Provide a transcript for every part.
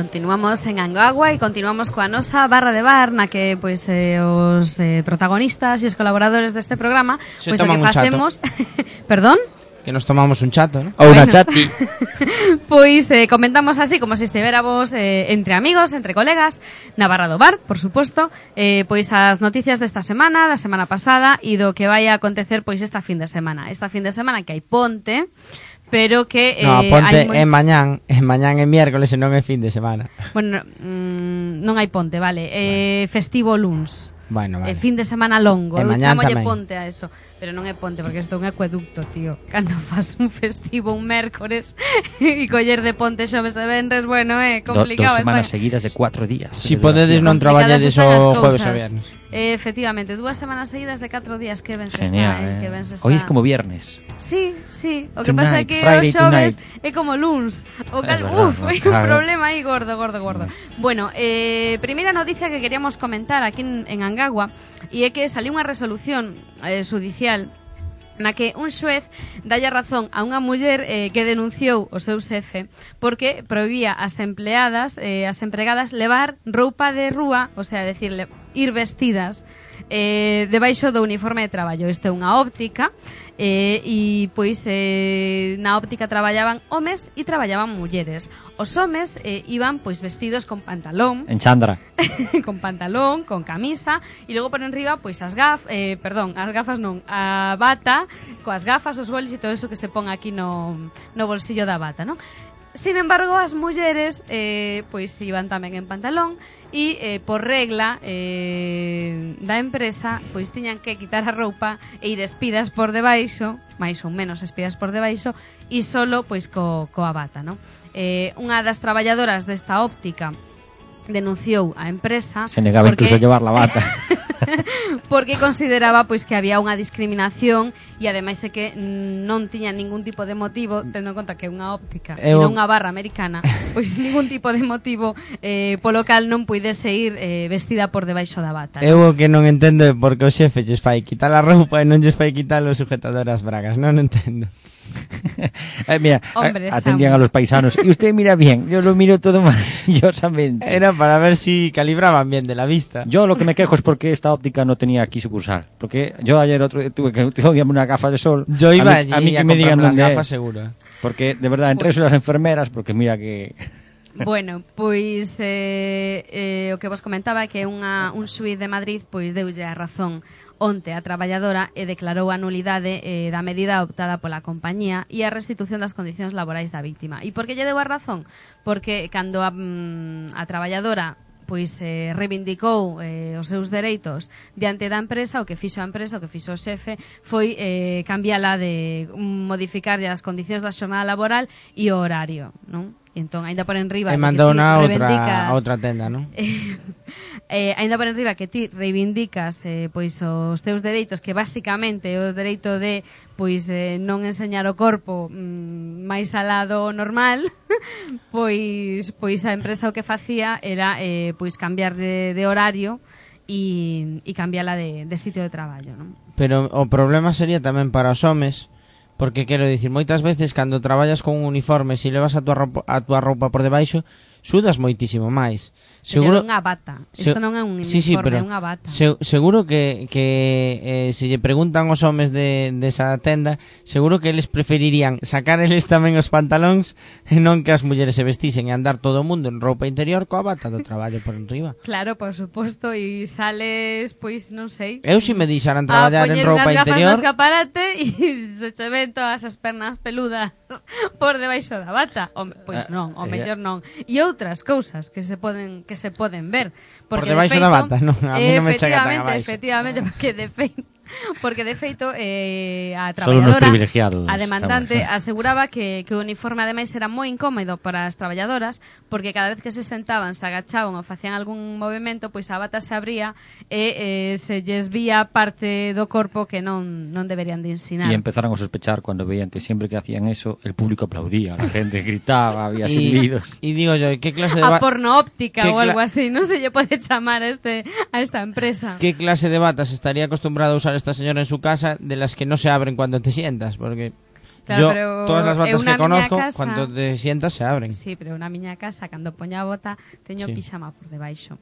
continuamos en Angagua e continuamos coa nosa barra de bar na que pois eh, os eh, protagonistas e os colaboradores deste programa Se pois o que facemos Perdón? Que nos tomamos un chato, ¿no? Ou unha Bueno. chati. Pois eh, comentamos así como se estiveramos eh, entre amigos, entre colegas, na barra do bar, por suposto, eh, pois as noticias desta semana, da semana pasada e do que vai a acontecer pois esta fin de semana. Esta fin de semana que hai ponte, pero que no, eh, ponte hai moi... é mañán, é mañán é miércoles e non é fin de semana. Bueno, mm, non hai ponte, vale. Eh, vale. Eh, festivo luns. Bueno, vale. Eh, fin de semana longo. E Eu tamén. ponte a eso. Pero non é ponte, porque isto é un acueducto, tío. Cando fas un festivo un mércores e coller de ponte xoves e venres, bueno, é Do, dos complicado. semanas está- seguidas de cuatro días. Si de podedes non as o jueves e viernes. Eh, efectivamente, dúas semanas seguidas de 4 días que ben se Genial, está, eh, eh. que ben se está. Hoy es como viernes. Sí, sí, o que pasa é que Friday os xoves é como luns. O cal, verdad, uf, hai un claro. problema aí gordo, gordo, gordo. Bueno, eh, primeira noticia que queríamos comentar aquí en, en Aragua e é que saliu unha resolución eh, judicial na que un xuez dalla razón a unha muller eh, que denunciou o seu xefe porque prohibía as empleadas, eh, as empregadas levar roupa de rúa, o sea, decirle ir vestidas eh, debaixo do uniforme de traballo. Isto é unha óptica eh, e pois eh, na óptica traballaban homes e traballaban mulleres. Os homes eh, iban pois vestidos con pantalón, en chandra, con pantalón, con camisa e logo por enriba pois as gaf, eh, perdón, as gafas non, a bata, coas gafas, os goles e todo eso que se pon aquí no no bolsillo da bata, non? Sin embargo, as mulleres eh, pois iban tamén en pantalón e eh, por regla eh, da empresa pois tiñan que quitar a roupa e ir espidas por debaixo, máis ou menos espidas por debaixo e solo pois co, coa bata, non? Eh, unha das traballadoras desta óptica denunciou a empresa Se negaba porque... incluso a llevar la bata porque consideraba pois que había unha discriminación e ademais é que non tiña ningún tipo de motivo tendo en conta que é unha óptica e non unha barra americana, pois ningún tipo de motivo eh, polo cal non puidese ir eh, vestida por debaixo da bata. Eu o que non entendo é porque o xefe lles fai quitar a roupa e non lles fai quitar o sujetador as bragas, non entendo. Eh, mira, Hombre, a- atendían a los paisanos. Y usted mira bien, yo lo miro todo maravillosamente. Era para ver si calibraban bien de la vista. Yo lo que me quejo es porque esta óptica no tenía aquí sucursal. Porque yo ayer otro día tuve que tuve una gafa de sol. Yo iba a mí, allí a mí que a me digan las dónde gafas seguro. Porque de verdad, entre eso y las enfermeras, porque mira que... Bueno, pois eh, eh, o que vos comentaba é que unha, un xuiz de Madrid pois deulle a razón Onte a traballadora e declarou a nulidade eh, da medida optada pola compañía e a restitución das condicións laborais da víctima. E por que lle deu a razón? Porque cando a, mm, a traballadora pois eh, reivindicou eh, os seus dereitos diante da empresa, o que fixo a empresa, o que fixo o xefe, foi eh, cambiala de mm, modificar as condicións da xornada laboral e o horario, non? entón aínda para enriba e mandou na outra, outra tenda, non? eh, aínda para enriba que ti reivindicas eh, pois os teus dereitos que basicamente é o dereito de pois eh, non enseñar o corpo mm, máis alado normal pois pois a empresa o que facía era eh, pois cambiar de, de horario e, e cambiala de, de sitio de traballo, non? Pero o problema sería tamén para os homes Porque quero dicir, moitas veces cando traballas con un uniforme, se si levas a tua roupa, a tua roupa por debaixo, sudas moitísimo máis seguro, pero é unha bata. Isto se, non é un uniforme, sí, sí, pero, é unha bata. Se, seguro que, que eh, se lle preguntan os homes de, desa de tenda, seguro que eles preferirían sacar eles tamén os pantalóns e non que as mulleres se vestisen e andar todo o mundo en roupa interior coa bata do traballo por enriba. Claro, por suposto, e sales, pois, non sei. Eu si me deixaran traballar en roupa interior... A poñer unhas gafas no escaparate e se che ven todas as pernas peludas por debaixo da bata. O, pois eh, non, o eh, mellor non. E outras cousas que se poden que se poden ver. Por Porque debaixo de da bata, non, a mí non me chega tan efectivamente, abaixo. Efectivamente, porque de feito Porque, de feito, eh, a traballadora, a demandante, estamos. aseguraba que, que o uniforme, ademais, era moi incómodo para as traballadoras, porque cada vez que se sentaban, se agachaban ou facían algún movimento, pois a bata se abría e eh, se lles vía parte do corpo que non, non deberían de ensinar. E empezaron a sospechar cando veían que sempre que hacían eso, el público aplaudía, a gente gritaba, había silbidos. E digo yo, que clase de... A porno óptica ou algo así, non se lle pode chamar a, este, a esta empresa. Que clase de batas estaría acostumbrada a usar esta señora en su casa de las que no se abren cuando te sientas? Porque Claro, Yo, pero todas las batas unha que conozco, casa- cuando te sientas se abren. Sí, pero na miña casa, cando poño a bota, teño Sí. pixama por debaixo.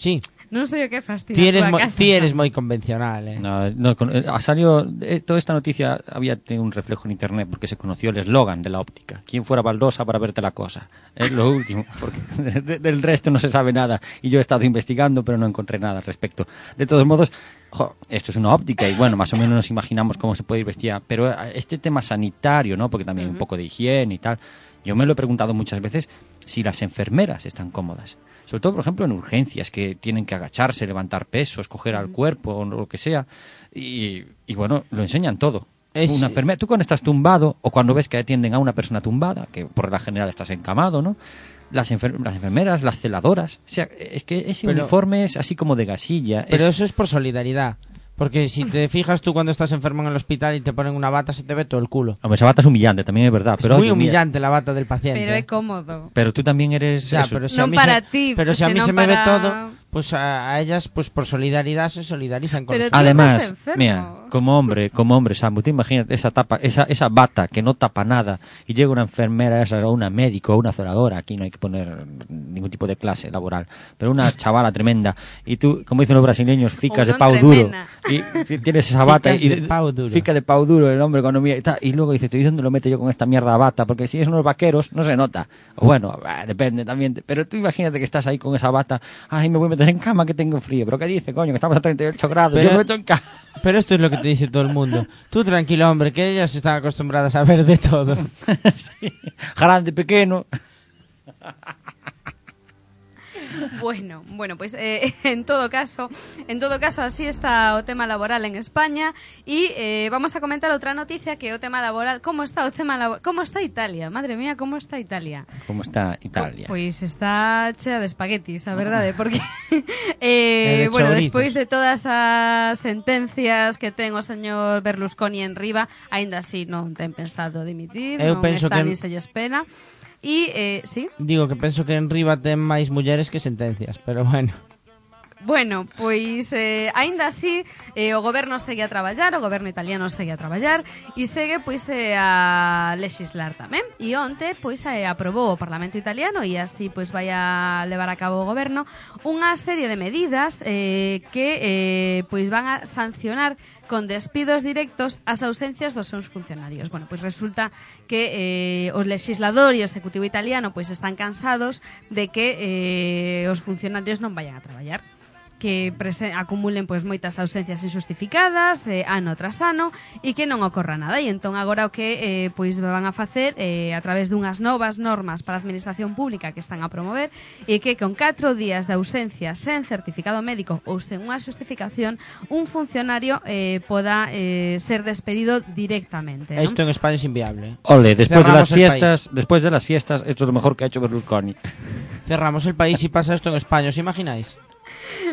Sí, Non sei o que fastidia ti eres, casa. ti eres moi convencional, eh. No, no, con- eh, ha salido eh, toda esta noticia había tenido un reflejo en internet porque se conoció el eslogan de la óptica. ¿Quién fuera baldosa para verte la cosa? Es lo último, porque de- de- del resto no se sabe nada y yo he estado investigando pero no encontré nada al respecto. De todos modos, jo, esto es una óptica y bueno, más o menos nos imaginamos cómo se puede ir vestida, pero eh, este tema sanitario, ¿no? Porque también un poco de higiene y tal. Yo me lo he preguntado muchas veces si las enfermeras están cómodas. Sobre todo, por ejemplo, en urgencias, que tienen que agacharse, levantar pesos, coger al cuerpo o lo que sea. Y, y bueno, lo enseñan todo. Es- Una enfermera, tú cuando estás tumbado o cuando ves que atienden a una persona tumbada, que por la general estás encamado, ¿no? Las, enfer- las enfermeras, las celadoras, o sea, es que ese Pero- uniforme es así como de gasilla. Pero es- eso es por solidaridad. Porque si te fijas tú cuando estás enfermo en el hospital y te ponen una bata, se te ve todo el culo. Hombre, esa bata es humillante, también es verdad. Es pero muy oye, mira, humillante la bata del paciente. Pero é cómodo. Pero tú también eres... Ya, eso, pero si a mí para se, ti, pero si a mí se me ve todo, pues a, a ellas, pues por solidaridad se solidarizan con Pero los- Además, mira, como hombre, como hombre, Samu, te imaginas esa tapa, esa, esa bata que no tapa nada y llega una enfermera esa, o una médico o una celadora, aquí no hay que poner ningún tipo de clase laboral, pero una chavala tremenda y tú, como dicen los brasileños, ficas de pau tremenda. duro y tienes esa bata Ficas y de pau duro. fica de pau duro el hombre cuando mira y tal, y luego dices, ¿y dónde lo meto yo con esta mierda de bata? Porque si es unos vaqueros no se nota. O bueno, bah, depende también, pero tú imagínate que estás ahí con esa bata, ay, me voy a meter en cama que tengo frío, pero ¿qué dice, coño? Que estamos a 38 grados, Pero- yo me meto en cama. Pero esto es lo que te dice todo el mundo. Tú tranquilo, hombre, que ellas están acostumbradas a ver de todo. sí. Grande, pequeño. Bueno, bueno, pois pues, eh, en todo caso, en todo caso así está o tema laboral en España e eh, vamos a comentar outra noticia que é o tema laboral, como está o tema laboral, como está Italia? Madre mía, como está Italia? Como está Italia? Pois está chea de espaguetis, a verdade, ¿eh? porque eh, de bueno, despois de todas as sentencias que ten o señor Berlusconi en riba, aínda así non ten pensado dimitir, Eu non penso está que... ni se lles pena. E, eh, sí, Digo que penso que en Riva ten máis mulleres que sentencias, pero bueno. Bueno, pois eh, aínda así eh, o goberno segue a traballar, o goberno italiano segue a traballar e segue pois eh, a legislar tamén. E onte pois eh, aprobou o Parlamento italiano e así pois vai a levar a cabo o goberno unha serie de medidas eh, que eh, pois van a sancionar con despidos directos as ausencias dos seus funcionarios. Bueno, pois resulta que eh, o legislador e o executivo italiano pois están cansados de que eh, os funcionarios non vayan a traballar que acumulen pois moitas ausencias injustificadas eh, ano tras ano e que non ocorra nada. E entón agora o que eh, pois van a facer eh, a través dunhas novas normas para a administración pública que están a promover e que con 4 días de ausencia sen certificado médico ou sen unha justificación un funcionario eh, poda eh, ser despedido directamente. ¿no? Esto en España es inviable. Ole, después Cerramos de las fiestas, despois después de las fiestas, esto es lo mejor que ha hecho Berlusconi. Cerramos el país y pasa esto en España, ¿os imagináis?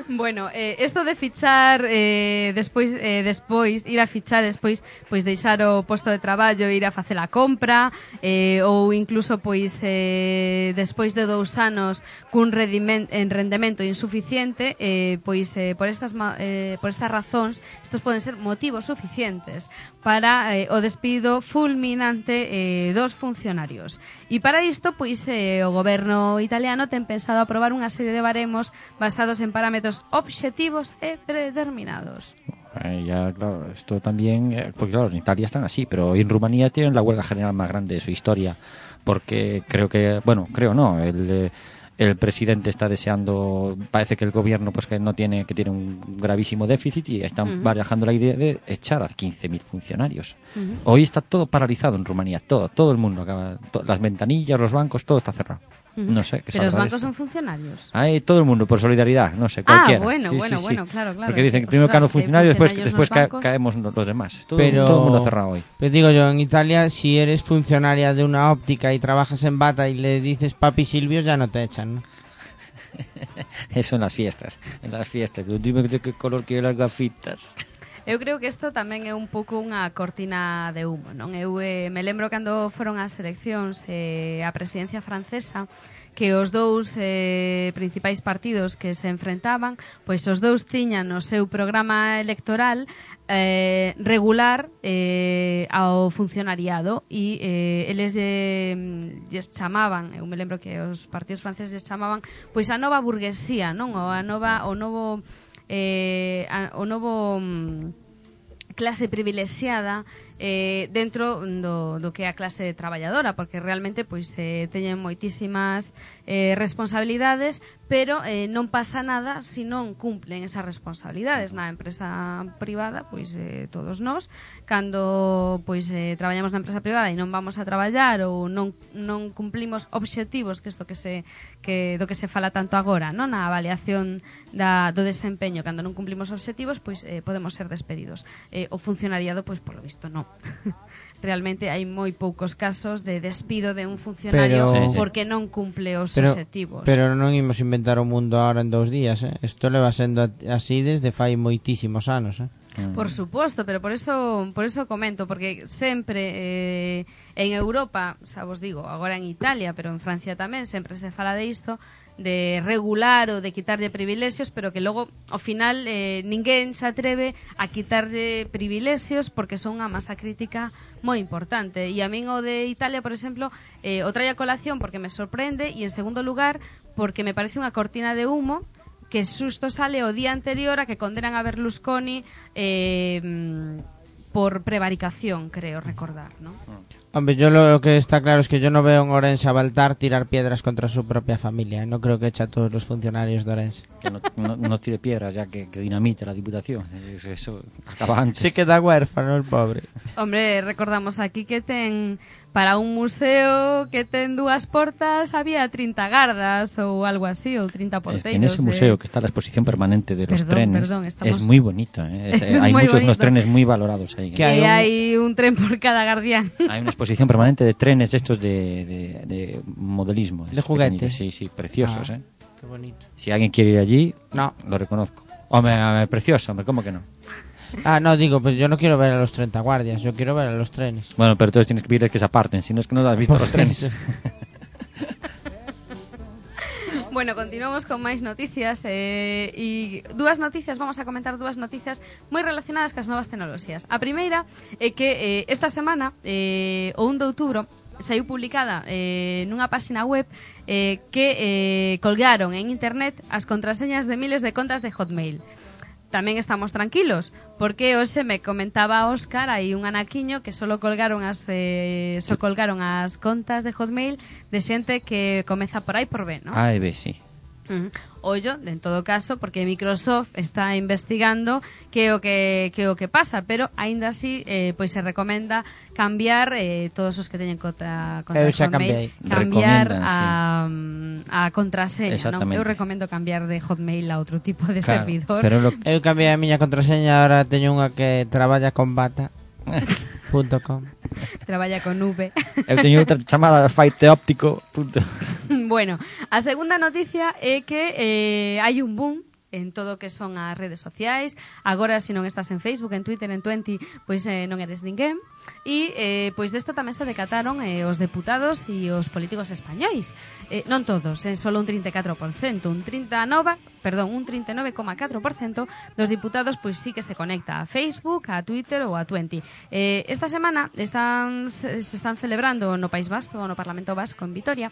bueno, eh, esto de fichar eh, despois eh, despois ir a fichar despois pois deixar o posto de traballo, ir a facer a compra, eh, ou incluso pois eh, despois de dous anos cun rendimento, en rendemento insuficiente, eh, pois eh, por estas eh, por estas razóns, estos poden ser motivos suficientes para eh, o despido fulminante eh, dos funcionarios. E para isto, pois eh, o goberno italiano ten pensado aprobar unha serie de baremos basados en parámetros obxectivos e predeterminados. Eh, ya, claro, esto también, eh, porque claro, en Italia están así, pero en Rumanía tienen la huelga general más grande de su historia, porque creo que, bueno, creo no, el, eh, el presidente está deseando, parece que el gobierno pues que no tiene, que tiene un gravísimo déficit y están Ujú. barajando la idea de echar a 15.000 funcionarios. Hoy está todo paralizado en Rumanía, todo, todo el mundo acaba, to- las ventanillas, los bancos, todo está cerrado. No sé, ¿qué Pero os saldrá de bancos son funcionarios. Hay todo el mundo por solidaridad, no sé, Ah, cualquiera. bueno, Sí, sí, bueno, sí. bueno, claro, claro. Porque dicen que primero caen los funcionarios, después, después ca- caemos los demás. Todo, Pero, todo el mundo cerrado hoy. Pero digo yo, en Italia, si eres funcionaria de una óptica y trabajas en bata y le dices papi Silvio, ya no te echan. ¿no? Eso en las fiestas. En las fiestas. Dime de qué color quiero las gafitas. Eu creo que isto tamén é un pouco unha cortina de humo, non? Eu eh, me lembro cando foron as eleccións eh, a presidencia francesa que os dous eh, principais partidos que se enfrentaban, pois os dous tiñan no seu programa electoral eh, regular eh, ao funcionariado e eh, eles eh, lles chamaban, eu me lembro que os partidos franceses lles chamaban, pois a nova burguesía, non? O a nova o novo eh, a, o novo mm, clase privilexiada eh, dentro do, do que é a clase traballadora, porque realmente pois eh, teñen moitísimas eh, responsabilidades, pero eh, non pasa nada se si non cumplen esas responsabilidades na empresa privada, pois eh, todos nós, cando pois eh, traballamos na empresa privada e non vamos a traballar ou non, non cumplimos obxectivos, que isto que se que do que se fala tanto agora, non? Na avaliación da, do desempeño, cando non cumplimos obxectivos, pois eh, podemos ser despedidos. Eh, o funcionariado, pois polo visto, non. realmente hai moi poucos casos de despido de un funcionario pero, porque non cumple os pero, objetivos. Pero non imos inventar o mundo agora en dous días, eh? Isto leva sendo así desde fai moitísimos anos, eh? Mm. Por suposto, pero por eso por eso comento, porque sempre eh, en Europa, xa vos digo, agora en Italia, pero en Francia tamén, sempre se fala de isto, de regular ou de quitarlle privilexios, pero que logo, ao final, eh, ninguén se atreve a quitarlle privilexios porque son unha masa crítica moi importante. E a min o de Italia, por exemplo, eh, o trae a colación porque me sorprende e, en segundo lugar, porque me parece unha cortina de humo que susto sale o día anterior a que condenan a Berlusconi eh, por prevaricación, creo recordar, ¿no? Mm. Hombre, yo lo que está claro es que yo no veo en Orense a Baltar tirar piedras contra su propia familia. No creo que eche a todos los funcionarios de Orense. Que no, no, no tire piedras ya que, que dinamite la diputación. Es- Eso acaba antes. Se queda huérfano el pobre. Hombre, recordamos aquí que ten para un museo que ten dúas portas había 30 gardas ou algo así, ou 30 Es porteiros. que en ese eh. museo que está la exposición permanente de los Perdón, trenes perdón, estamos- es muy bonito. ¿eh? Es- eh, hay Muy muchos unos bonito. trenes muy valorados ahí. ¿Qué E hay un- hai un tren por cada guardián. Hay una exposición permanente de trenes de estos de, de, de modelismo. De estos juguete. pequeñitos. Sí, sí, preciosos. Ah. ¿eh? Qué bonito. Si alguien quiere ir allí, No. lo reconozco. Hombre, hombre, precioso, hombre, ¿cómo que no? Ah, no, digo, pues yo no quiero ver a los 30 guardias, yo quiero ver a los trenes. Bueno, pero entonces tienes que pedirles que se aparten, si no es que no has visto los trenes. Bueno, continuamos con máis noticias eh, e dúas noticias, vamos a comentar dúas noticias moi relacionadas cas novas tecnoloxías. A primeira é que eh, esta semana, eh, o 1 de outubro, saiu publicada eh, nunha páxina web eh, que eh, colgaron en internet as contraseñas de miles de contas de Hotmail. Tamén estamos tranquilos, porque hoxe me comentaba Óscar aí un anaquiño que solo colgaron as eh, só colgaron as contas de Hotmail de xente que comeza por aí por B, non? Ah, e B, sí. Mm. Ollo, en todo caso, porque Microsoft está investigando que o que, que o que pasa, pero aínda así eh, pois se recomenda cambiar eh, todos os que teñen conta conta Eu xa Hotmail, cambiar Recomiendan, a, sí. a contraseña, non? Eu recomendo cambiar de Hotmail a outro tipo de claro, servidor. Pero lo... Eu cambiei a miña contraseña, agora teño unha que traballa con bata. Punto com. Traballa con V. Eu teño outra chamada faiteóptico.com. Bueno, a segunda noticia é que eh, hai un boom en todo o que son as redes sociais. Agora, se non estás en Facebook, en Twitter, en Twenty, pois eh, non eres ninguén. E eh, pois desta tamén se decataron eh, os deputados e os políticos españois. Eh, non todos, eh, solo un 34%, un 39% perdón, un 39,4% dos diputados pois sí que se conecta a Facebook, a Twitter ou a Twenty. Eh, esta semana están se, se están celebrando no País Vasco, no Parlamento Vasco en Vitoria,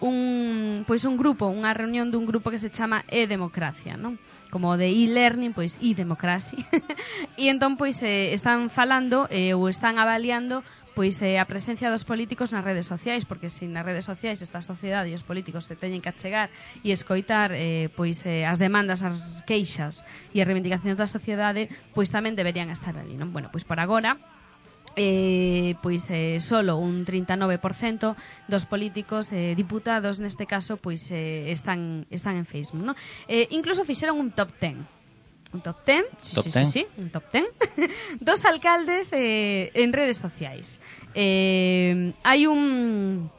un pois un grupo, unha reunión dun grupo que se chama E-Democracia, non? como de e-learning, pois e-democracia. e entón pois eh, están falando eh, ou están avaliando pois eh, a presencia dos políticos nas redes sociais, porque se nas redes sociais esta sociedade e os políticos se teñen que achegar e escoitar eh, pois eh, as demandas, as queixas e as reivindicacións da sociedade, pois tamén deberían estar ali, non? Bueno, pois por agora eh, pois eh, solo un 39% dos políticos eh, diputados neste caso pois eh, están están en Facebook, non? Eh, incluso fixeron un top 10 Un top ten, sí, top sí, ten. sí, sí, un top ten. Dos alcaldes eh, en redes sociais. Eh, hai un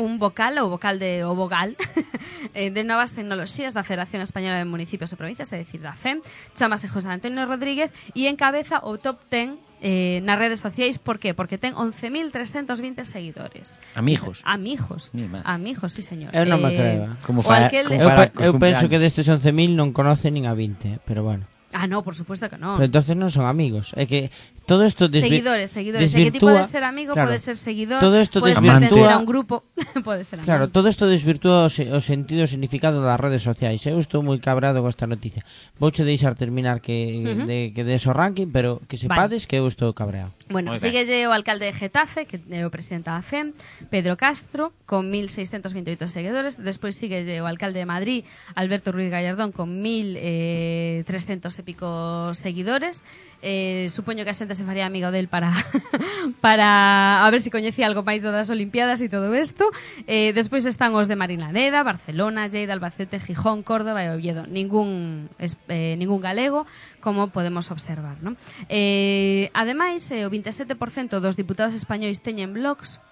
un vocal ou vocal de o vogal eh, de Novas Tecnoloxías da Federación Española de Municipios e Provincias, é dicir, da FEM, chamase José Antonio Rodríguez e encabeza o top 10 eh, nas redes sociais, por qué? Porque ten 11.320 seguidores. Amigos. Amigos. Amigos, sí, señor. Eu non me eh, creo. Eh. Como fa, aquel... como eu, eu penso que destes 11.000 non conoce nin a 20, pero bueno. Ah, no, por supuesto que no. Pero entonces non son amigos. É que todo desvi- seguidores, seguidores. ¿De qué tipo de ser amigo? claro, puede ser seguidor. Todo esto puedes desvirtúa- pertenecer a un grupo. puede ser Claro, todo isto desvirtúa o, se, o sentido e o significado das redes sociais. Eu estou moi cabrado con esta noticia. Vouche deixar terminar que de que des o ranking, pero que sepades que eu estou cabreado. Bueno, Moi ben. síguelle o alcalde de Getafe, que é o presidente da FEM, Pedro Castro, con 1.628 seguidores. Despois síguelle o alcalde de Madrid, Alberto Ruiz Gallardón, con 1.300 e pico seguidores. eh, supoño que a xente se faría amigo del para para a ver se si coñecía algo máis do das Olimpiadas e todo isto. Eh, despois están os de Marinaneda, Barcelona, Lleida, Albacete, Gijón, Córdoba e Oviedo. Ningún es, eh, ningún galego, como podemos observar, non? Eh, ademais, eh, o 27% dos diputados españois teñen blogs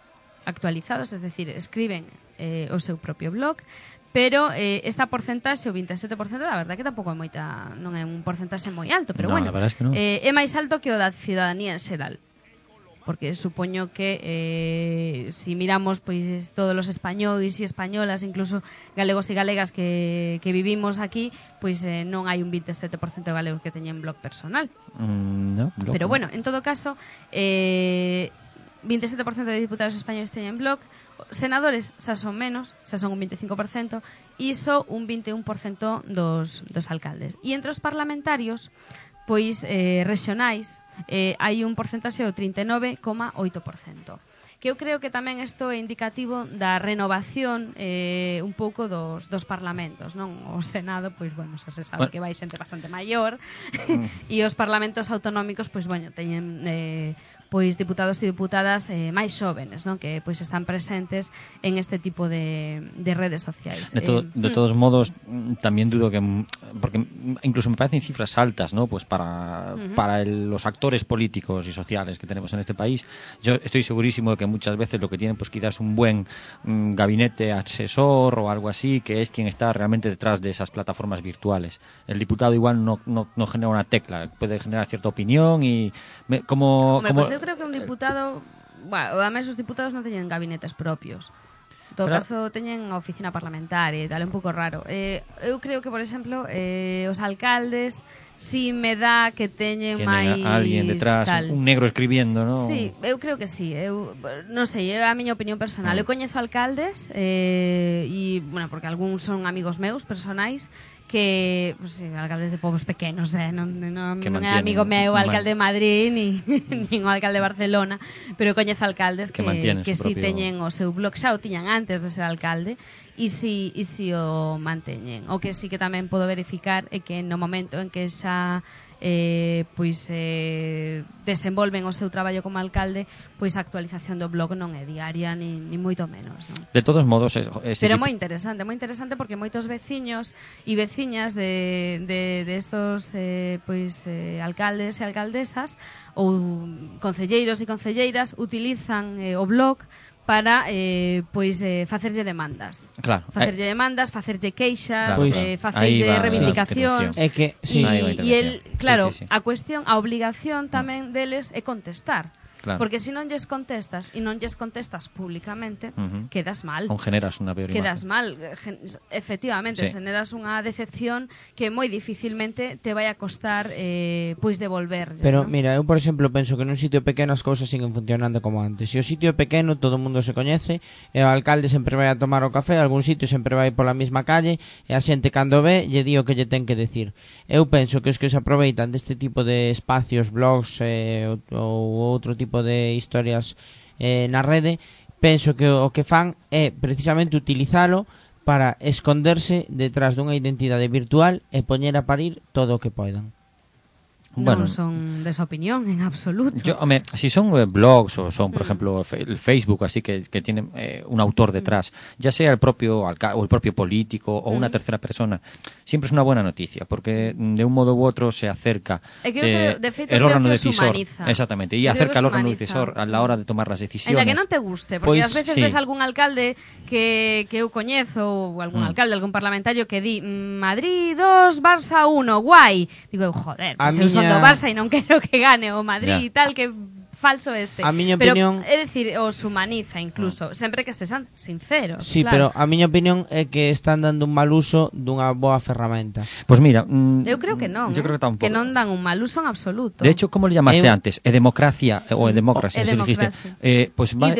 actualizados, es decir, escriben eh, o seu propio blog, pero eh, esta porcentaxe, o 27%, a verdade que tampouco é moita, non é un porcentaxe moi alto, pero no, bueno, es que no. eh, é máis alto que o da ciudadanía en xeral. Porque supoño que eh, si miramos pois todos os españois e españolas, incluso galegos e galegas que, que vivimos aquí, pois eh, non hai un 27% de galegos que teñen blog personal. Mm, no, blog, pero bueno, en todo caso, eh, 27% de diputados españoles teñen blog, senadores xa son menos, xa son un 25%, e iso un 21% dos, dos alcaldes. E entre os parlamentarios, pois eh, rexionais, eh, hai un porcentaxe do 39,8% que eu creo que tamén isto é indicativo da renovación eh, un pouco dos, dos parlamentos, non? O Senado, pois, bueno, xa se sabe bueno. que vai xente bastante maior mm. e os parlamentos autonómicos, pois, bueno, teñen eh, pois diputados e diputadas eh, máis xóvenes, non? Que pois están presentes en este tipo de, de redes sociais. De, to- Eh, de todos modos, mm, también dudo que. mm, Porque mm, incluso me parecen cifras altas, ¿no? Pues para, para el- los actores políticos y sociales que tenemos en este país. Yo estoy segurísimo de que muchas veces lo que tienen, pues quizás un buen mm, gabinete asesor o algo así, que es quien está realmente detrás de esas plataformas virtuales. El diputado igual no, no, no genera una tecla, puede generar cierta opinión y. me- como, Hombre, como- pois eu creo que un eh. diputado... Bueno, ademais os diputados non teñen gabinetes propios. todo Pero... caso teñen a oficina parlamentaria e tal, é un pouco raro. Eh, eu creo que, por exemplo, eh, os alcaldes si me dá que teñen máis alguén detrás, tal. un negro escribiendo, ¿no? Sí, eu creo que sí, eu non sei, é a miña opinión personal. Ah. Eu coñezo alcaldes eh e bueno, porque algúns son amigos meus personais que pues, sí, alcaldes de povos pequenos, eh, non, non, que non é amigo meu o alcalde de Madrid ni, nin o alcalde de Barcelona, pero coñezo alcaldes que, que, que si propio... teñen o seu blog, xa o tiñan antes de ser alcalde, e si, e si o manteñen. O que sí que tamén podo verificar é que no momento en que xa eh, pois eh, desenvolven o seu traballo como alcalde, pois a actualización do blog non é diaria ni, ni moito menos. Non? De todos modos... Es, é Pero moi interesante, moi interesante porque moitos veciños e veciñas de, de, de estos eh, pois, eh, alcaldes e alcaldesas ou concelleiros e concelleiras utilizan eh, o blog para eh, pois eh, facerlle demandas. Claro. Facerlle eh, demandas, facerlle queixas, claro, eh, facerlle va, reivindicacións. É que sí, e, e el, claro, sí, sí, sí. a cuestión, a obligación tamén deles é contestar. Claro. Porque se si non lles contestas e non lles contestas públicamente, uh -huh. quedas mal. Non generas unha peor Quedas imagen. mal. Eh, gen efectivamente, sí. generas unha decepción que moi dificilmente te vai a costar eh, pois devolver. Pero ¿no? mira, eu por exemplo penso que nun sitio pequeno as cousas siguen funcionando como antes. Se o sitio é pequeno, todo o mundo se coñece, e o alcalde sempre vai a tomar o café, algún sitio sempre vai pola mesma calle, e a xente cando ve, lle di o que lle ten que decir. Eu penso que os que se aproveitan deste tipo de espacios, blogs eh, ou, ou outro tipo tipo de historias eh, na rede, penso que o que fan é precisamente utilizalo para esconderse detrás dunha identidade virtual e poñer a parir todo o que poidan. Bueno. non son de esa opinión en absoluto. Yo, hombre, si son eh, blogs o son, por ejemplo, fe- el Facebook, así que, que tienen eh, un autor detrás, ya sea el propio o el propio político o una tercera persona, siempre es una buena noticia, porque mm, de un modo u otro se acerca de feito, el creo órgano que decisor, humaniza. exactamente, y Creo que acerca al órgano decisor a la hora de tomar las En decisiones. la que non te guste, porque Pois, ás veces sí. ves algún alcalde que, que eu coñezo ou algún Mm. alcalde, algún parlamentario que di "Mm, Madrid 2, Barça 1, guai. Digo, joder, pues contra do Barça e non quero que gane o Madrid e tal, que falso este. A miña opinión... Pero, é dicir, os humaniza incluso, ah. no. sempre que se san sinceros. Sí, claro. pero a miña opinión é que están dando un mal uso dunha boa ferramenta. Pois pues mira... Mm, eu creo que non. Yo eh? creo que, ¿eh? tampouco. que non dan un mal uso en absoluto. De hecho, como le llamaste eh, antes? É democracia, ou é democracia, se dijiste. Eh, pues va,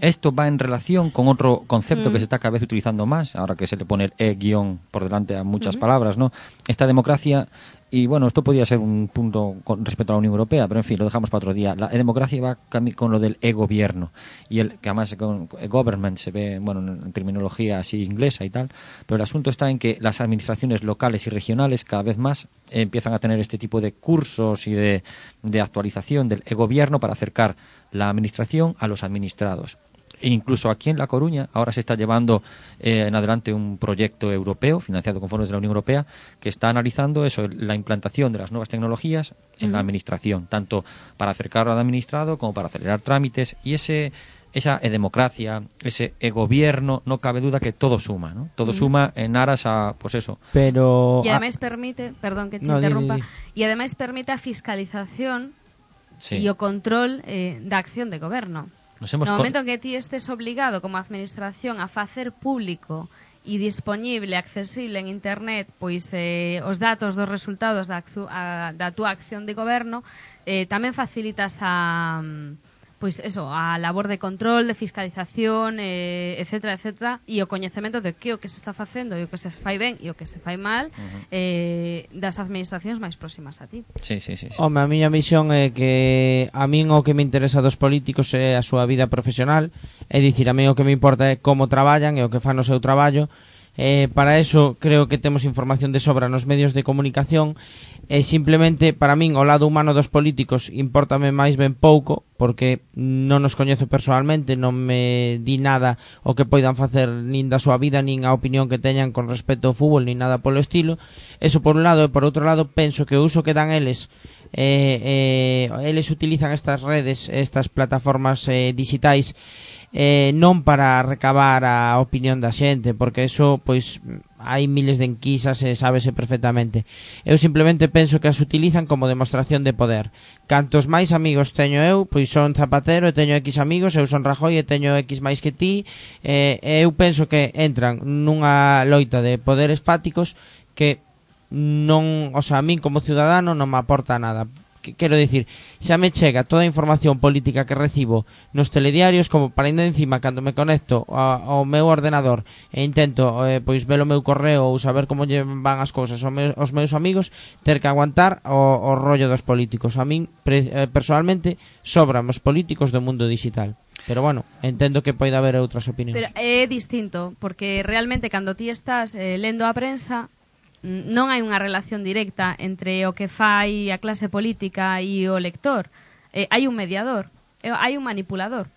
esto va en relación con outro concepto mm. que se está cada vez utilizando máis, ahora que se le pone el e guión por delante a muchas mm -hmm. palabras, ¿no? Esta democracia y bueno, esto podría ser un punto con respecto a la Unión Europea, pero en fin, lo dejamos para otro día. La democracia va con lo del e-gobierno, y el que además con con government se ve, bueno, en terminología así inglesa y tal, pero el asunto está en que las administraciones locales y regionales cada vez más eh, empiezan a tener este tipo de cursos y de, de actualización del e-gobierno para acercar la administración a los administrados. E incluso aquí en La Coruña ahora se está llevando eh, en adelante un proyecto europeo financiado con fondos de la Unión Europea que está analizando eso, la implantación de las nuevas tecnologías en la administración, tanto para acercarlo al administrado como para acelerar trámites y ese esa democracia, ese e-gobierno, no cabe duda que todo suma, ¿no? Todo suma en aras a, pues eso, Pero E a- ademais permite, perdón que te No, interrumpa, di, di. e ademais permite a fiscalización sí. e o control eh, da acción de goberno. Nos hemos no momento que ti estes obligado como administración a facer público e disponible, accesible en internet pois eh, os datos dos resultados da, a, da túa acción de goberno, eh, tamén facilitas a... Um, pois eso, a labor de control, de fiscalización, eh, etcétera, etcétera, e o coñecemento de que o que se está facendo e o que se fai ben e o que se fai mal uh -huh. eh, das administracións máis próximas a ti. Sí, sí, sí, sí. Home, a miña misión é que a min o que me interesa dos políticos é a súa vida profesional, é dicir, a mí o que me importa é como traballan e o que fan o seu traballo, Eh, para eso creo que temos información de sobra nos medios de comunicación e simplemente para min o lado humano dos políticos importame máis ben pouco porque non os coñezo personalmente, non me di nada o que poidan facer nin da súa vida, nin a opinión que teñan con respecto ao fútbol, nin nada polo estilo. Eso por un lado e por outro lado penso que o uso que dan eles eh, eh, eles utilizan estas redes, estas plataformas eh, digitais eh, non para recabar a opinión da xente, porque eso, pois, hai miles de enquisas e sábese perfectamente. Eu simplemente penso que as utilizan como demostración de poder. Cantos máis amigos teño eu, pois son Zapatero e teño X amigos, eu son Rajoy e teño X máis que ti, e eh, eu penso que entran nunha loita de poderes fáticos que non, o sea, a min como ciudadano non me aporta nada que, quero dicir, xa me chega toda a información política que recibo nos telediarios como para ainda encima cando me conecto a, ao meu ordenador e intento eh, pois ver o meu correo ou saber como lle van as cousas aos meus, aos meus amigos, ter que aguantar o, o rollo dos políticos. A min pre, eh, personalmente sobran os políticos do mundo digital. Pero bueno, entendo que poida haber outras opinións. Pero é distinto, porque realmente cando ti estás eh, lendo a prensa non hai unha relación directa entre o que fai a clase política e o lector. Eh, hai un mediador, eh, hai un manipulador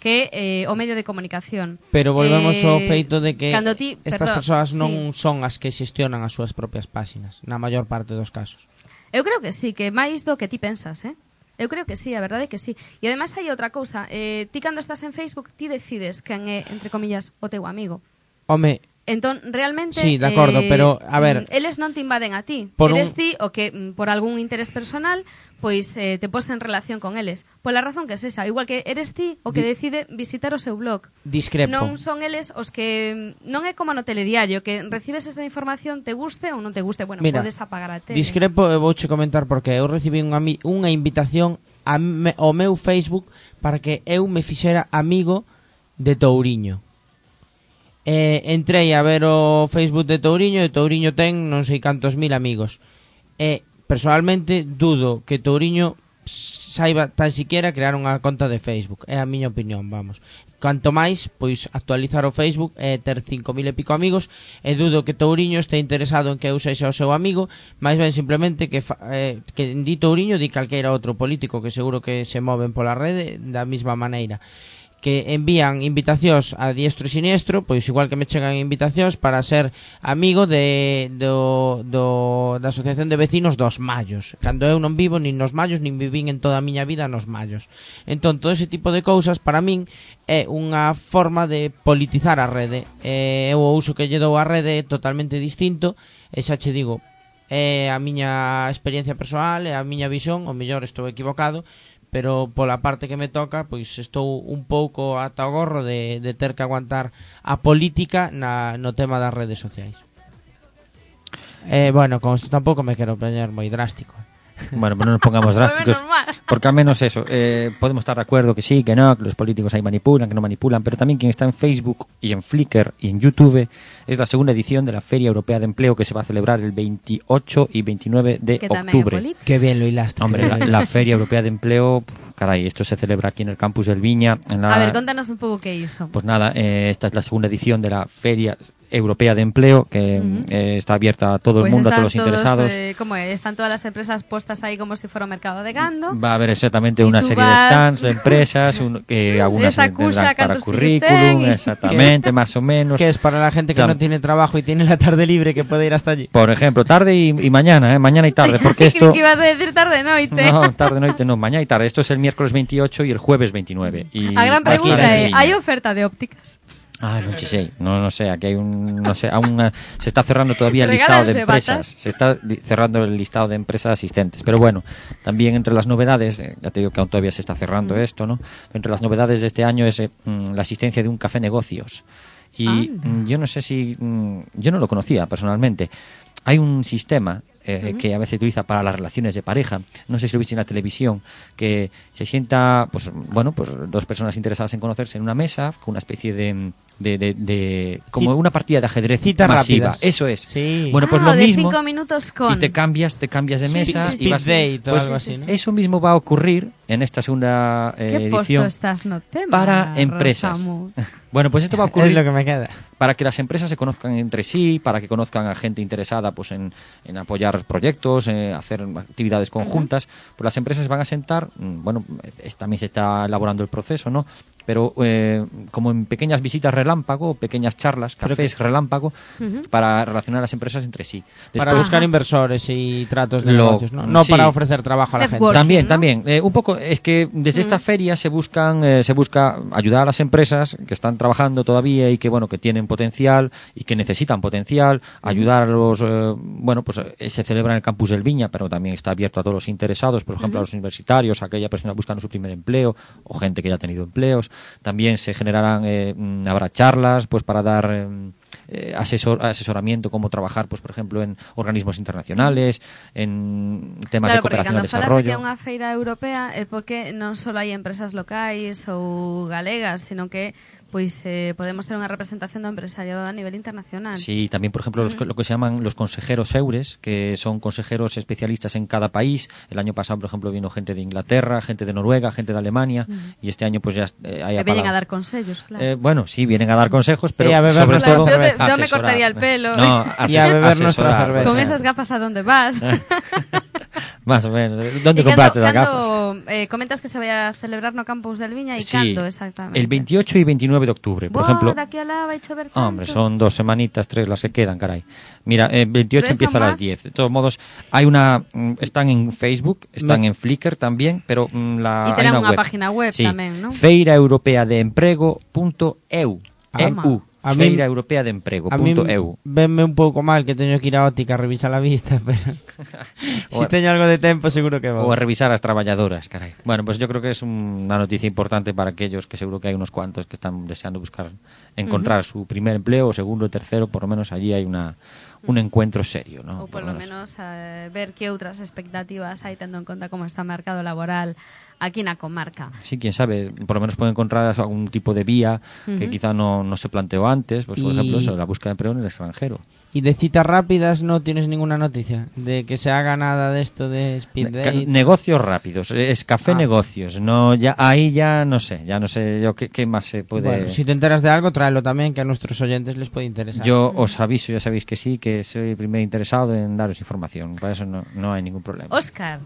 que eh, o medio de comunicación. Pero volvemos eh, ao feito de que cando ti, estas perdón, persoas non sí. son as que xestionan as súas propias páxinas, na maior parte dos casos. Eu creo que sí, que máis do que ti pensas, eh? Eu creo que sí, a verdade é que sí. E ademais hai outra cousa, eh, ti cando estás en Facebook, ti decides quen é, entre comillas, o teu amigo. Home, Entón, realmente... Sí, de acordo, eh, pero, a ver... Mm, eles non te invaden a ti. Por eres un... ti o que, mm, por algún interés personal, pois eh, te pos en relación con eles. Pola razón que es esa. Igual que eres ti o que Di... decide visitar o seu blog. Discrepo. Non son eles os que... Mm, non é como no telediario, que recibes esa información, te guste ou non te guste. Bueno, Mira, podes apagar a tele. Discrepo, e vouche comentar, porque eu recibí unha, unha invitación a me, ao meu Facebook para que eu me fixera amigo de Touriño eh, entrei a ver o Facebook de Touriño e Touriño ten non sei cantos mil amigos. E personalmente dudo que Touriño saiba tan siquiera crear unha conta de Facebook. É a miña opinión, vamos. Canto máis, pois actualizar o Facebook e ter 5.000 e pico amigos e dudo que Touriño este interesado en que eu sexa o seu amigo, máis ben simplemente que, fa, eh, que di Touriño di calqueira outro político que seguro que se moven pola rede da mesma maneira que envían invitacións a diestro e siniestro, pois igual que me chegan invitacións para ser amigo de, do, do, da Asociación de Vecinos dos Mallos. Cando eu non vivo nin nos Mallos, nin vivín en toda a miña vida nos Mallos. Entón, todo ese tipo de cousas para min é unha forma de politizar a rede. Eh, eu o uso que lle dou a rede é totalmente distinto, e xa che digo, é a miña experiencia persoal, é a miña visión, o mellor estou equivocado, pero pola parte que me toca, pois estou un pouco ata o gorro de, de ter que aguantar a política na, no tema das redes sociais. Eh, bueno, con isto tampouco me quero poñer moi drástico. Bueno, pues no nos pongamos drásticos. Porque al menos eso, eh, podemos estar de acuerdo que sí, que no, que los políticos ahí manipulan, que no manipulan, pero también quien está en Facebook y en Flickr y en YouTube es la segunda edición de la Feria Europea de Empleo que se va a celebrar el 28 y 29 de que octubre. Qué bien lo hilaste. Hombre, la, la Feria Europea de Empleo, caray, esto se celebra aquí en el campus del Viña. En la, A ver, contanos un pouco que é iso. Pues nada, eh, esta es la segunda edición de la Feria Europea de Empleo que eh, está abierta a todo el Pois mundo, a todos los interesados. eh, como é? Están todas las empresas puestas ahí como si fuera un mercado de gando. Va a haber exactamente una serie de stands de empresas, un- algunas cusa, para currículum, exactamente, más o menos. que es para la gente que Tam- no tiene trabajo y tiene la tarde libre que puede ir hasta allí. Por ejemplo, tarde y, y mañana, ¿eh? mañana y tarde, porque esto... que ibas a decir tarde noite. No, tarde, noite, no, mañana y tarde. Esto es el miércoles 28 y el jueves 29. Y a gran pregunta Viña. hai oferta de ópticas? Ah, no sé, no, no sé, aquí hay un, no sé, aún eh, se está cerrando todavía el listado de empresas, batas. se está cerrando el listado de empresas asistentes, pero bueno, también entre las novedades, eh, ya te digo que aún todavía se está cerrando esto, ¿no? Entre las novedades de este año es eh, mm, la asistencia de un café negocios. Y mm, yo no sé si, mm, yo no lo conocía personalmente. Hay un sistema eh, que a veces se utiliza para las relaciones de pareja, no sé si lo viste en la televisión, que se sienta, pues bueno, pues dos personas interesadas en conocerse en una mesa con una especie de, de, de- de- como una partida de ajedrez citas masiva. rápidas. Eso es. Sí. Bueno, pues Ah, lo de mismo. cinco minutos con. Y te cambias, te cambias de Sí, mesa sí, y vas date pues algo sí, así. Eso mismo va a ocurrir en esta segunda eh, posto edición estás no tema? para empresas. Bueno, pues esto va a Es ocurrir lo que me queda. para que las empresas se conozcan entre sí, para que conozcan a gente interesada pues en, en apoyar proyectos, eh, hacer actividades conjuntas, pues las empresas van a sentar, mm, bueno, es- también se está elaborando el proceso, ¿no? Pero eh, como en pequeñas visitas relámpago, pequeñas charlas, cafés relámpago, para relacionar las empresas entre sí. para buscar Ajá. inversores y tratos de Lo- negocios, ¿no? No sí. para ofrecer trabajo a la gente. También, ¿no? también. Eh, un poco, es que desde esta feria se buscan, eh, se busca ayudar a las empresas que están trabajando todavía y que, bueno, que tienen potencial y que necesitan potencial, ayudar a los, eh, bueno, pues eh, se celebra en el campus del Viña, pero también está abierto a todos los interesados, por ejemplo, a los universitarios, a aquella persona buscando su primer empleo o gente que ya ha tenido empleos. También se generarán, eh, mm, habrá charlas, pues para dar, eh, eh, asesor, asesoramiento, cómo trabajar, pues por ejemplo, en organismos internacionales, en temas de Claro, porque cooperación al cando falas de que é desarrollo. unha feira europea é porque non só hai empresas locais ou galegas, sino que pois eh, podemos ter unha representación do empresariado a nivel internacional. Sí, también, por ejemplo, los, lo que se llaman los consejeros eures, que son consejeros especialistas en cada país. El año pasado, por ejemplo, vino gente de Inglaterra, gente de Noruega, gente de Alemania, y este año pues ya eh, hay Que apalado- a dar consellos, claro. Eh, bueno, sí, vienen a dar consejos, pero beber sobre nuestra todo yo, te- yo me cortaría el pelo. No, Y a ases- beber nuestra asesorar. cerveza. Con esas gafas a dónde vas? Más o menos. ¿Dónde compraste las gafas? Eh, comentas que se vai a celebrar no campus del Viña e Sí, cando exactamente? el 28 y 29 de octubre, por Buah, ejemplo. a. Hombre, son dos semanitas, tres las que quedan, caray. Mira, eh, 28 ¿Restan empieza a las más? 10. De todos modos, hay una. mm, Están en Facebook, están Me- en Flickr también, pero mm, la. Y hay una unha web. página web sí. tamén, ¿no? Feira Europea de Emprego.eu. Ah, A mí- Feira Europea de Emprego. A mí punto EU. venme un pouco mal que teño que ir a óptica a revisar a vista, pero si Bueno. teño algo de tempo seguro que O a vou. revisar a las trabajadoras, caray. Bueno, pues yo creo que es una noticia importante para aquellos que seguro que hay unos cuantos que están deseando buscar, encontrar su primer empleo, o segundo, o tercero, por lo menos allí hay una, un encuentro serio, ¿no? Ou polo menos eh, ver que outras expectativas hai tendo en conta como está o mercado laboral aquí na comarca. Sí, quién sabe, por lo menos pueden encontrar algún tipo de vía que quizá no, no se planteó antes, pues por Y- ejemplo eso, la búsqueda de empleo en el extranjero. Y de citas rápidas no tienes ninguna noticia de que se haga nada de esto de speed date. negocios rápidos, es café Ah. negocios, no ya ahí ya no sé, ya no sé yo qué, qué más se puede Bueno, si te enteras de algo, tráelo también, que a nuestros oyentes les puede interesar. Yo os aviso, ya sabéis que sí, que soy el primer interesado en daros información, para eso no, no hay ningún problema. Óscar,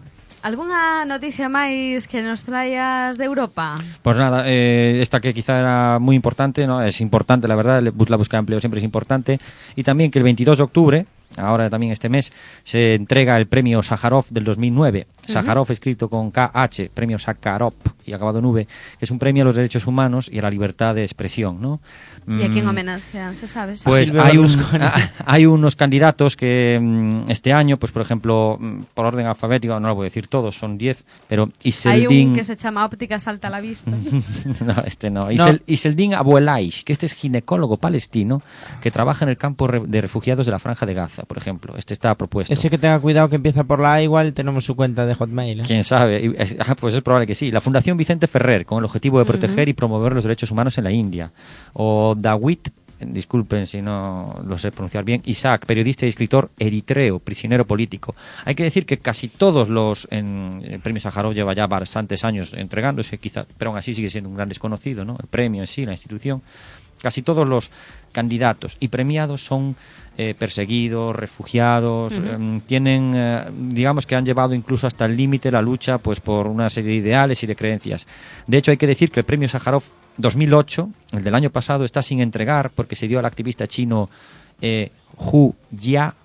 algunha noticia máis que nos traias de Europa? Pues nada, eh, esta que quizá era muy importante, ¿no? Es importante, la verdad, la búsqueda de empleo siempre es importante. Y también que el 22 de octubre, ahora también este mes, se entrega el premio Sájarov del 2009 Sájarov escrito con KH, premio Sakharov y acabado en V, que es un premio a los derechos humanos y a la libertad de expresión, ¿no? ¿Y a quién Mm, homenajean? ¿Se sabe? Pues Silvio hay, un- hay unos candidatos que mm, este año, pues por ejemplo, mm, por orden alfabético, no lo voy a decir todos, son 10, pero Hay Iseldin... un que se llama Óptica Salta a la Vista. no, este no. Isel- Iseldin Abuelaish, que este es ginecólogo palestino que trabaja en el campo de refugiados de la Franja de Gaza, por ejemplo. Este está propuesto. Ese que tenga cuidado que empieza por la A, igual tenemos su cuenta de Hotmail. ¿eh? ¿Quién sabe? Es- ah, pues es probable que sí. La Fundación Vicente Ferrer, con el objetivo de proteger y promover los derechos humanos en la India. O Dawit, disculpen si no lo sé pronunciar bien, Isaac, periodista y escritor eritreo, prisionero político. Hay que decir que casi todos los en, el premio Sájarov lleva ya bastantes años entregándose, quizá, pero aún así sigue siendo un gran desconocido, ¿no? El premio en sí, la institución. Casi todos los candidatos y premiados son eh, perseguidos, refugiados, em, tienen, eh, digamos que han llevado incluso hasta el límite la lucha pues por una serie de ideales y de creencias. De hecho, hay que decir que el premio Sájarov 2008, el del año pasado, está sin entregar porque se dio al activista chino eh, Hu Jia,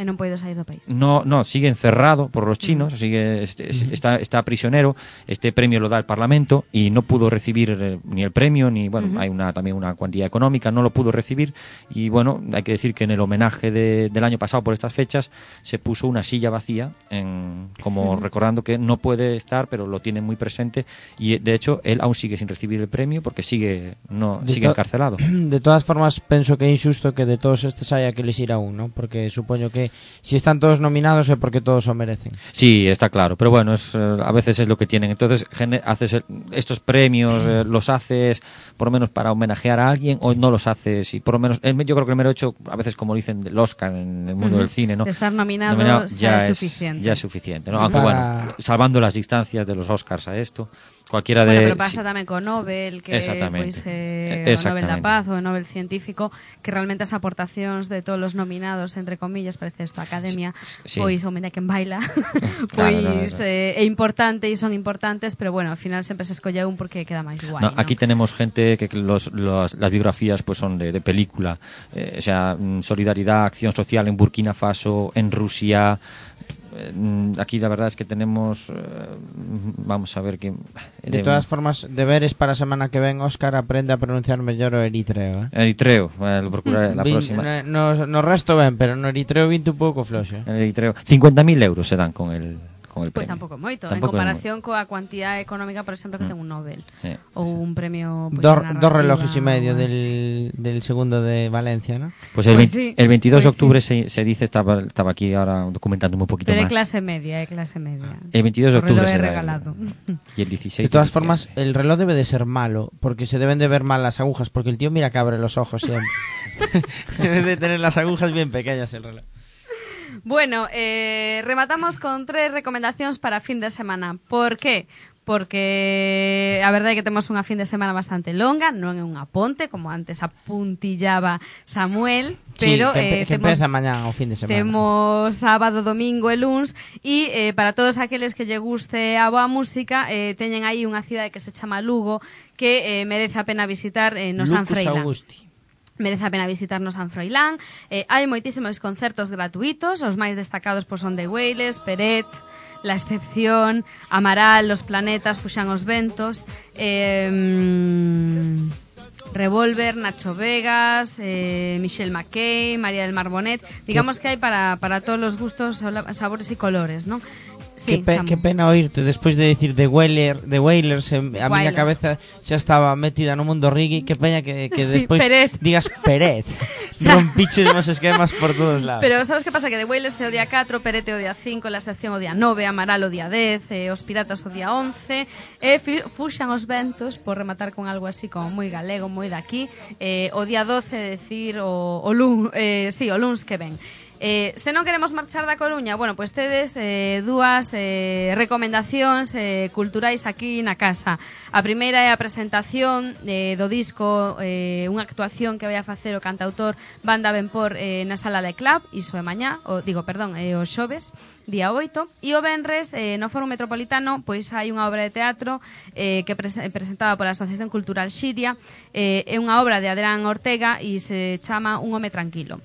E non poido sair do país. no, no, sigue encerrado por los chinos, sigue, este- es- está, está prisionero. Este premio lo da el Parlamento y no pudo recibir eh, ni el premio, ni, bueno, hay una, también una cuantía económica, no lo pudo recibir. Y bueno, hay que decir que en el homenaje de- del año pasado por estas fechas se puso una silla vacía, en, como recordando que no puede estar, pero lo tiene muy presente. Y de hecho, él aún sigue sin recibir el premio porque sigue, no, De sigue encarcelado. De todas formas, penso que é injusto que de todos estes haya que elegir a un, ¿no? Porque supoño que si están todos nominados é porque todos o merecen. Sí, está claro, pero bueno, es, eh, a veces es lo que tienen. Entonces, haces el- estos premios, eh, los haces por lo menos para homenajear a alguien o no los haces y por lo menos, el- yo creo que el mero hecho, a veces como dicen del Oscar en el mundo del cine, ¿no? De estar nominado Nominado ya es suficiente. Ya es suficiente, ¿no? Aunque Para- bueno, salvando las distancias de los Oscars a esto, cualquiera Bueno, de... pero pasa tamén co Nobel que Exactamente. pois eh, o Nobel da. Paz o Nobel científico que realmente as aportacións de todos os nominados entre comillas, parece a Academia Sí. pois o mira quen baila Claro, pois no. eh, é importante e son importantes pero bueno, al final sempre se escolle un porque queda máis guai No, ¿no? aquí tenemos gente que los, los- las biografías pues son de, de película, eh, o sea, mm, solidaridad, acción social en Burkina Faso, en Rusia. Eh, Aquí la verdad es que tenemos, eh, vamos a ver que De todas formas, deberes para semana que ven, Óscar aprende a pronunciar mellor o eritreo, eh? Eritreo, eh, lo procuraré la próxima. No, no, no resto ben, pero no eritreo vinte un pouco floxo. eh. Eritreo, 50.000 euros se dan con el con el Pois premio. tampouco moito, Tampouco en comparación coa cuantía económica, por exemplo, que ten un Nobel Sí, ou sí. un premio pois, Dos, de dos relojes y medio del, del segundo de Valencia, ¿no? Pues el, Pues 20 sí, el 22 de pues sí. octubre se, se dice, estaba, estaba aquí ahora documentándome un poquito Pero más. clase media, é clase media. El 22 de octubre será el- regalado. Y el 16 De todas formas, el reloj debe de ser malo, porque se deben de ver mal las agujas, porque el tío mira que abre los ojos siempre. debe de tener las agujas bien pequeñas el reloj. Bueno, eh, rematamos con tres recomendacións para fin de semana. Por qué? Porque a verdade é que temos unha fin de semana bastante longa, non é unha ponte, como antes apuntillaba Samuel, pero sí, que, eh, que temos empeza mañana o fin de semana. Temos sábado, domingo e luns e eh, para todos aqueles que lle guste a boa música eh, teñen aí unha cidade que se chama Lugo que eh, merece a pena visitar eh, no San Augusti. Merece a pena visitarnos San Froilán. Eh, hai moitísimos concertos gratuitos, os máis destacados pois, son de Wailes, Peret, La Excepción, Amaral, Los Planetas, Fuxan os Ventos, mm, Revolver, Nacho Vegas, eh, Michelle McKay, María del Marbonet. Digamos que hai para, para todos los gustos, sabores y colores, ¿no? Sí, qué, pe Samu. qué pena oírte despois de decir The Wailer, The Wailers en, a Wailers. miña cabeza xa estaba metida no mundo reggae, que peña que, que sí, despois Peret. digas Peret. Rompiches os esquemas por todos lados. Pero sabes que pasa que The Wailers é o día 4, Peret é o día 5, la sección o día 9, Amaral o día 10, eh, os Piratas o día 11, e eh, fuxan os ventos por rematar con algo así como moi galego, moi daqui, eh, o día 12, decir o, o, lun, eh, sí, o luns que ven. Eh, se non queremos marchar da Coruña, bueno, pois tedes eh, dúas eh, recomendacións eh, culturais aquí na casa. A primeira é a presentación eh, do disco, eh, unha actuación que vai a facer o cantautor Banda Benpor eh, na Sala de Club, iso é mañá, o, digo, perdón, é eh, o xoves, día 8, e o Benres, eh, no Foro Metropolitano, pois hai unha obra de teatro eh, que pre presentada pola Asociación Cultural Xiria, eh, é unha obra de Adrián Ortega e se chama Un home tranquilo.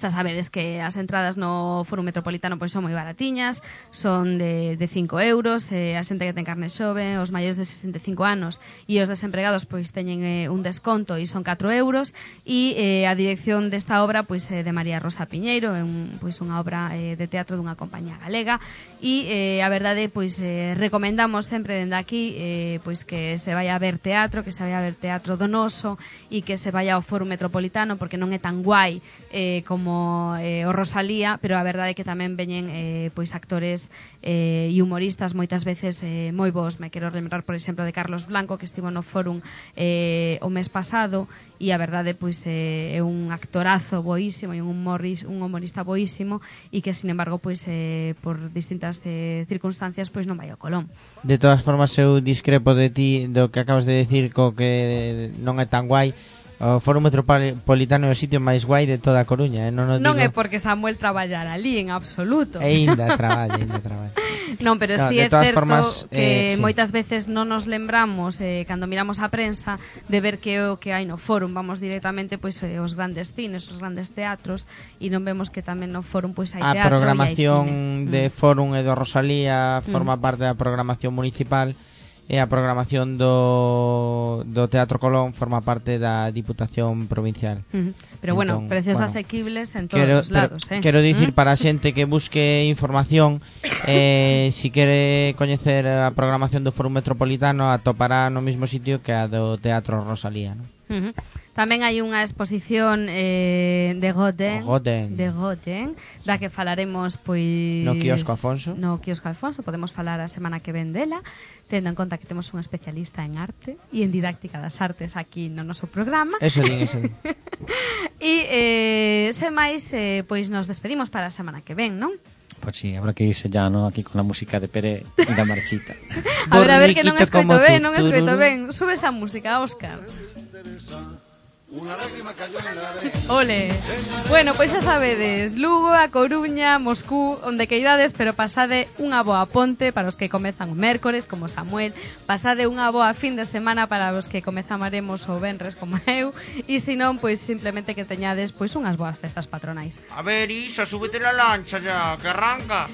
Xa sabedes que as entradas no Foro Metropolitano pois son moi baratiñas, son de, de 5 euros, eh, a xente que ten carne xove, os maiores de 65 anos e os desempregados pois teñen eh, un desconto e son 4 euros e eh, a dirección desta obra pois eh, de María Rosa Piñeiro, é un, pois unha obra eh, de teatro dunha compañía galega e eh, a verdade pois eh, recomendamos sempre dende aquí eh, pois que se vai a ver teatro, que se vai a ver teatro donoso e que se vai ao Foro Metropolitano porque non é tan guai eh, como como eh, o Rosalía, pero a verdade é que tamén veñen eh, pois actores eh, e humoristas moitas veces eh, moi bons. Me quero lembrar, por exemplo, de Carlos Blanco, que estivo no Fórum eh, o mes pasado, e a verdade pois eh, é un actorazo boísimo e un, humoris, un humorista boísimo e que, sin embargo, pois eh, por distintas eh, circunstancias pois non vai ao Colón. De todas formas, eu discrepo de ti do que acabas de decir co que non é tan guai, O Foro Metropolitano é o sitio máis guai de toda a Coruña, eh? non, o non digo... é porque Samuel traballara ali en absoluto. E ainda traballa, ainda traballa. non, pero no, si é certo formas, que eh, sí. moitas veces non nos lembramos eh, cando miramos a prensa de ver que o que hai no Fórum, vamos directamente pois pues, eh, os grandes cines, os grandes teatros e non vemos que tamén no Fórum pois pues, hai a teatro A programación de mm. Fórum e do Rosalía mm. forma mm. parte da programación municipal e a programación do, do Teatro Colón forma parte da Diputación Provincial. Uh -huh. Pero entón, bueno, precios bueno, asequibles en todos quero, os lados. Pero, eh. Quero dicir para a xente que busque información, eh, si quere coñecer a programación do Foro Metropolitano, atopará no mesmo sitio que a do Teatro Rosalía. ¿no? Uh -huh. Tamén hai unha exposición eh, de Goten, Goten. de Goten, da que falaremos pois no quiosco Alfonso. No quiosco Alfonso podemos falar a semana que ven dela, tendo en conta que temos un especialista en arte e en didáctica das artes aquí no noso programa. Eso din, eso. e eh, se máis eh, pois nos despedimos para a semana que ven, non? Pois pues sí, habrá que irse ya, ¿no? Aquí con la música de Pere e da marchita. a ver, a ver, que non escoito ben, non escoito ben. Sube esa música, Óscar. Una lágrima cayó en la arena. Ole. Bueno, pois pues xa sabedes, Lugo, a Coruña, Moscú, onde queirades, pero pasade unha boa ponte para os que comezan o mércores, como Samuel, pasade unha boa fin de semana para os que comezamaremos o venres como eu, e se non, pois simplemente que teñades pois unhas boas festas patronais. A ver, Isa, súbete la lancha ya, que arranca.